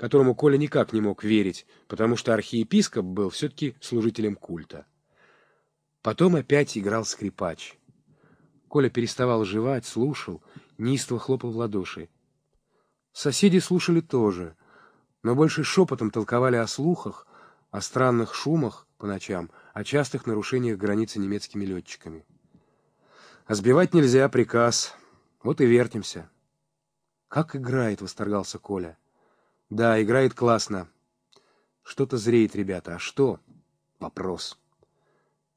которому Коля никак не мог верить, потому что архиепископ был все-таки служителем культа. Потом опять играл скрипач. Коля переставал жевать, слушал, неистово хлопал в ладоши. Соседи слушали тоже, но больше шепотом толковали о слухах, о странных шумах по ночам, о частых нарушениях границы немецкими летчиками. А сбивать нельзя, приказ. Вот и вертимся. Как играет, восторгался Коля. Да, играет классно. Что-то зреет, ребята. А что? Вопрос.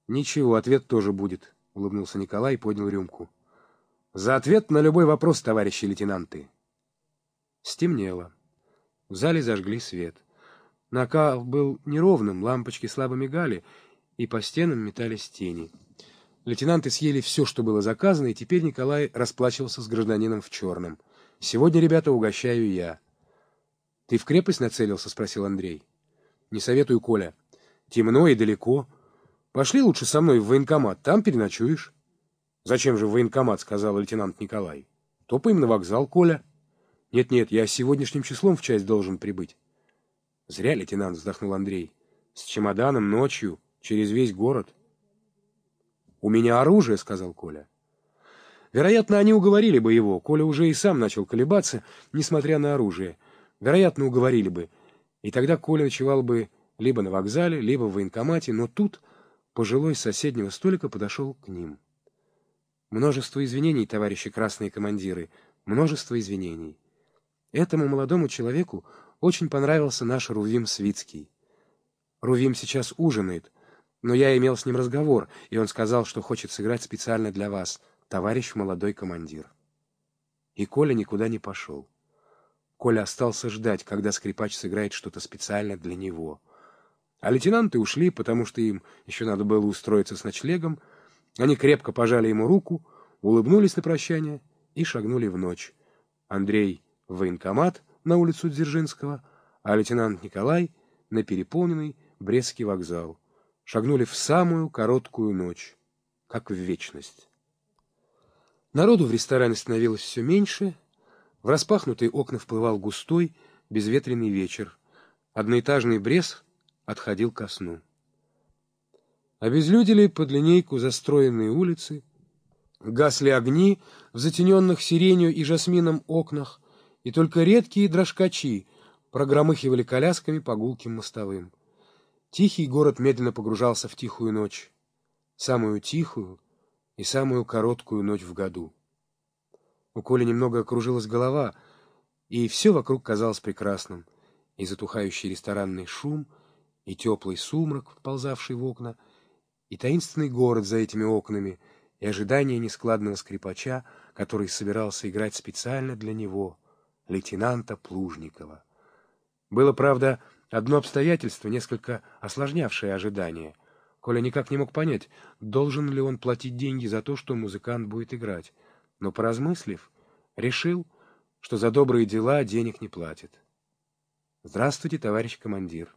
Ничего, ответ тоже будет, улыбнулся Николай и поднял рюмку. За ответ на любой вопрос, товарищи лейтенанты. Стемнело. В зале зажгли свет. Накал был неровным, лампочки слабо мигали, и по стенам метались тени. Лейтенанты съели все, что было заказано, и теперь Николай расплачивался с гражданином в черном. «Сегодня, ребята, угощаю я». «Ты в крепость нацелился?» — спросил Андрей. «Не советую, Коля. Темно и далеко. Пошли лучше со мной в военкомат, там переночуешь». «Зачем же в военкомат?» — сказал лейтенант Николай. «Топаем на вокзал, Коля». «Нет-нет, я сегодняшним числом в часть должен прибыть». «Зря, лейтенант», — вздохнул Андрей. «С чемоданом ночью, через весь город». «У меня оружие», — сказал Коля. Вероятно, они уговорили бы его. Коля уже и сам начал колебаться, несмотря на оружие. Вероятно, уговорили бы. И тогда Коля ночевал бы либо на вокзале, либо в военкомате, но тут пожилой с соседнего столика подошел к ним. Множество извинений, товарищи красные командиры, множество извинений. Этому молодому человеку очень понравился наш Рувим Свицкий. Рувим сейчас ужинает, но я имел с ним разговор, и он сказал, что хочет сыграть специально для вас, товарищ молодой командир. И Коля никуда не пошел. Коля остался ждать, когда скрипач сыграет что-то специально для него. А лейтенанты ушли, потому что им еще надо было устроиться с ночлегом. Они крепко пожали ему руку, улыбнулись на прощание и шагнули в ночь. Андрей в военкомат на улицу Дзержинского, а лейтенант Николай на переполненный Брестский вокзал шагнули в самую короткую ночь, как в вечность. Народу в ресторане становилось все меньше, в распахнутые окна вплывал густой, безветренный вечер. Одноэтажный Брест отходил ко сну. Обезлюдили под линейку застроенные улицы, гасли огни в затененных сиренью и жасмином окнах, и только редкие дрожкачи прогромыхивали колясками по гулким мостовым. Тихий город медленно погружался в тихую ночь, самую тихую и самую короткую ночь в году. У Коли немного окружилась голова, и все вокруг казалось прекрасным, и затухающий ресторанный шум, и теплый сумрак, вползавший в окна, и таинственный город за этими окнами, и ожидание нескладного скрипача, который собирался играть специально для него, лейтенанта Плужникова. Было, правда, Одно обстоятельство, несколько осложнявшее ожидание. Коля никак не мог понять, должен ли он платить деньги за то, что музыкант будет играть. Но, поразмыслив, решил, что за добрые дела денег не платит. «Здравствуйте, товарищ командир».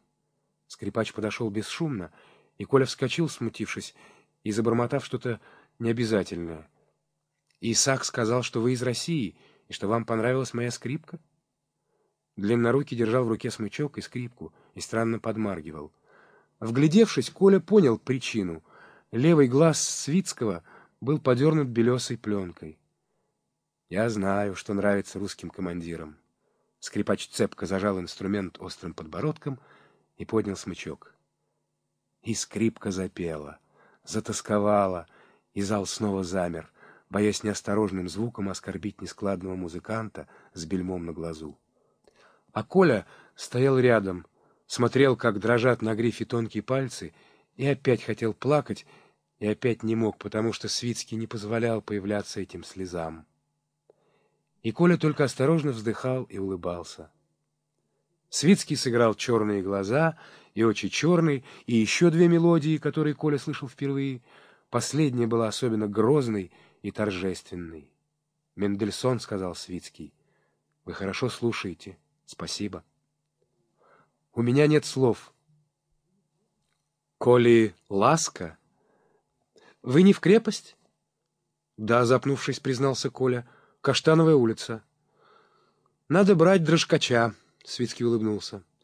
Скрипач подошел бесшумно, и Коля вскочил, смутившись, и забормотав что-то необязательное. «Исаак сказал, что вы из России, и что вам понравилась моя скрипка?» Длиннорукий держал в руке смычок и скрипку и странно подмаргивал. Вглядевшись, Коля понял причину. Левый глаз Свицкого был подернут белесой пленкой. «Я знаю, что нравится русским командирам». Скрипач цепко зажал инструмент острым подбородком и поднял смычок. И скрипка запела, затасковала, и зал снова замер, боясь неосторожным звуком оскорбить нескладного музыканта с бельмом на глазу. А Коля стоял рядом, смотрел, как дрожат на грифе тонкие пальцы, и опять хотел плакать, и опять не мог, потому что Свицкий не позволял появляться этим слезам. И Коля только осторожно вздыхал и улыбался. Свицкий сыграл «Черные глаза» и «Очи черный», и еще две мелодии, которые Коля слышал впервые. Последняя была особенно грозной и торжественной. «Мендельсон», — сказал Свицкий, — «вы хорошо слушаете». Спасибо. У меня нет слов. Коли ласка... Вы не в крепость? Да, запнувшись, признался Коля. Каштановая улица. Надо брать дрожкача. Свицкий улыбнулся.